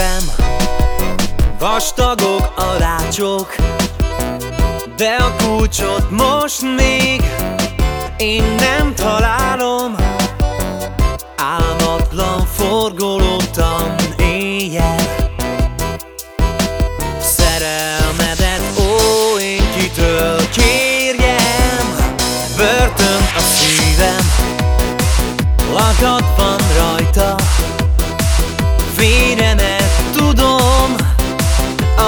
szívem Vastagok a rácsok De a kulcsot most még Én nem találom. Álmatlan forgolódtam éjjel. Szerelmedet ó én kitől kérjem? Börtön a szívem Lakadva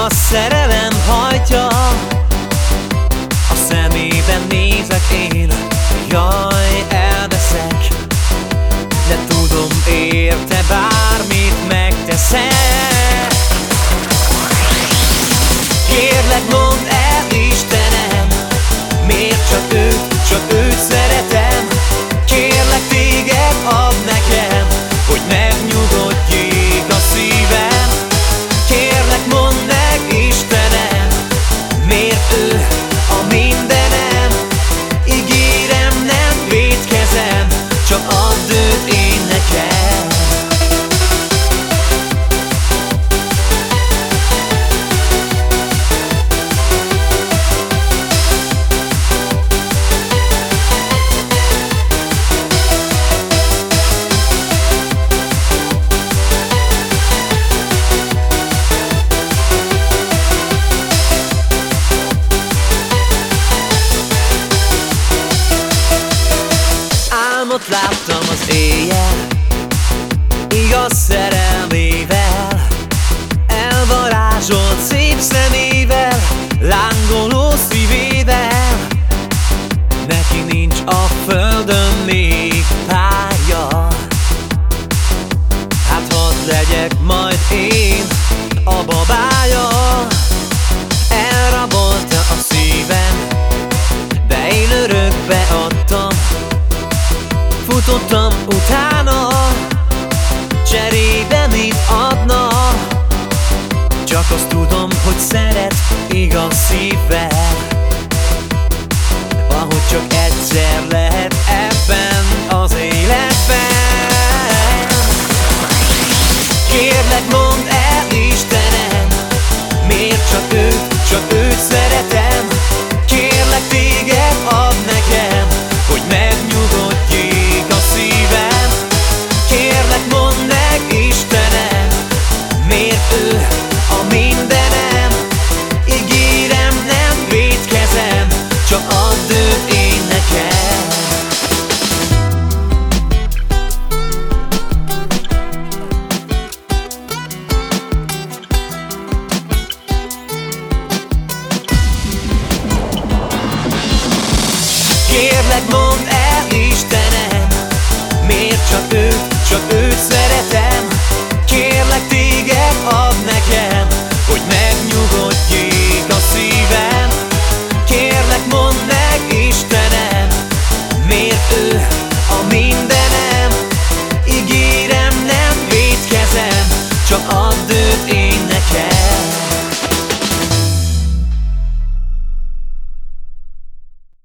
A szerelem hajtja. A szemében nézek én Jaj, elveszek ő Álmot láttam az éjjel Igaz szerelmével Elvarázsolt szép szemével Lángoló szívével. Neki nincs a földön még párja Hát hadd legyek majd én a babája Futottam utána. Cserébe mit adna? Csak azt tudom, hogy szeret igaz szívvel. Ahogy csak egyszer lehet ebben az életben. Kérlek mondd el Istenem Miért csak őt, Kérlek mondd